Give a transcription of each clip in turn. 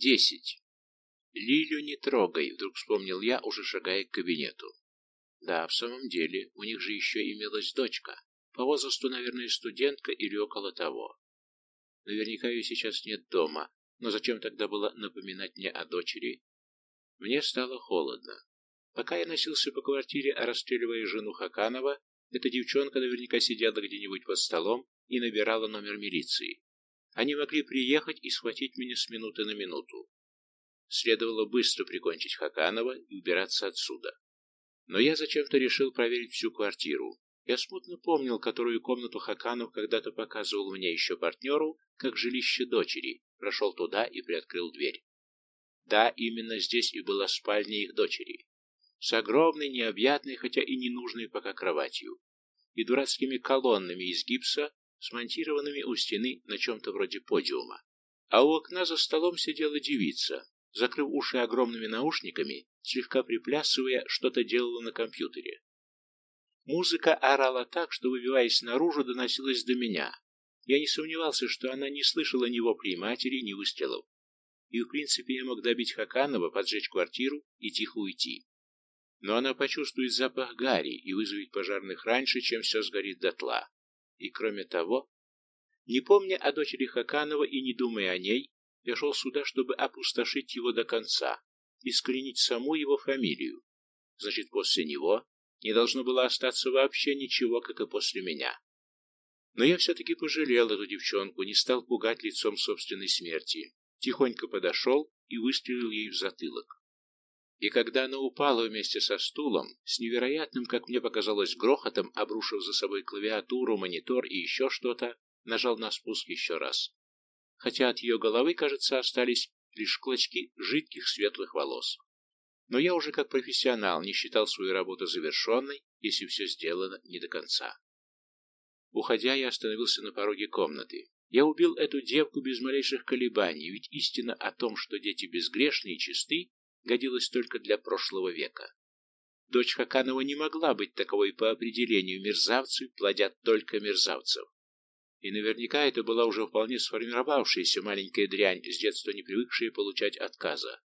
Десять. Лилю не трогай, вдруг вспомнил я, уже шагая к кабинету. Да, в самом деле, у них же еще имелась дочка. По возрасту, наверное, студентка или около того. Наверняка ее сейчас нет дома, но зачем тогда было напоминать мне о дочери? Мне стало холодно. Пока я носился по квартире, расстреливая жену Хаканова, эта девчонка наверняка сидела где-нибудь под столом и набирала номер милиции. Они могли приехать и схватить меня с минуты на минуту. Следовало быстро прикончить Хаканова и убираться отсюда. Но я зачем-то решил проверить всю квартиру. Я смутно помнил, которую комнату Хаканов когда-то показывал мне еще партнеру, как жилище дочери, прошел туда и приоткрыл дверь. Да, именно здесь и была спальня их дочери. С огромной, необъятной, хотя и ненужной пока кроватью. И дурацкими колоннами из гипса, смонтированными у стены на чем-то вроде подиума. А у окна за столом сидела девица, закрыв уши огромными наушниками, слегка приплясывая, что-то делала на компьютере. Музыка орала так, что, выбиваясь наружу, доносилась до меня. Я не сомневался, что она не слышала ни воплей матери, ни выстрелов. И, в принципе, я мог добить Хаканова, поджечь квартиру и тихо уйти. Но она почувствует запах гари и вызовет пожарных раньше, чем все сгорит дотла. И кроме того, не помня о дочери Хаканова и не думая о ней, я шел сюда, чтобы опустошить его до конца, искоренить саму его фамилию. Значит, после него не должно было остаться вообще ничего, как и после меня. Но я все-таки пожалел эту девчонку, не стал пугать лицом собственной смерти. Тихонько подошел и выстрелил ей в затылок. И когда она упала вместе со стулом, с невероятным, как мне показалось, грохотом, обрушив за собой клавиатуру, монитор и еще что-то, нажал на спуск еще раз. Хотя от ее головы, кажется, остались лишь клочки жидких светлых волос. Но я уже как профессионал не считал свою работу завершенной, если все сделано не до конца. Уходя, я остановился на пороге комнаты. Я убил эту девку без малейших колебаний, ведь истина о том, что дети безгрешны и чисты, годилась только для прошлого века. Дочь Хаканова не могла быть таковой по определению, мерзавцы плодят только мерзавцев. И наверняка это была уже вполне сформировавшаяся маленькая дрянь, с детства не привыкшая получать отказа.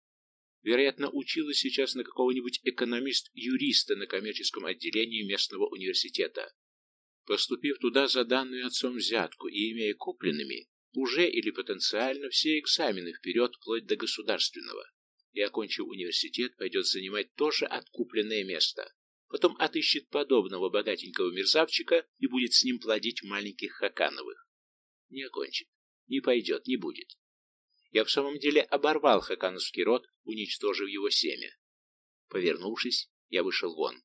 Вероятно, училась сейчас на какого-нибудь экономист-юриста на коммерческом отделении местного университета. Поступив туда за данную отцом взятку и имея купленными, уже или потенциально все экзамены вперед вплоть до государственного, и, окончив университет, пойдет занимать тоже откупленное место. Потом отыщет подобного богатенького мерзавчика и будет с ним плодить маленьких Хакановых. Не окончит, не пойдет, не будет. Я в самом деле оборвал хакановский род, уничтожив его семя. Повернувшись, я вышел вон.